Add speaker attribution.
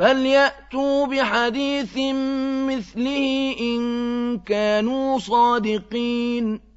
Speaker 1: فَلْيَأْتُوا بِحَدِيثٍ مِّثْلِهِ إِن كَانُوا صَادِقِينَ